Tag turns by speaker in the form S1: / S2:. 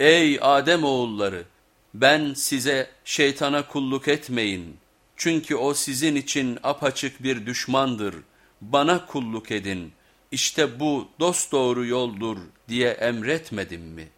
S1: Ey Adem oğulları ben size şeytana kulluk etmeyin. Çünkü o sizin için apaçık bir düşmandır. Bana kulluk edin. İşte bu dosdoğru yoldur diye emretmedim mi?''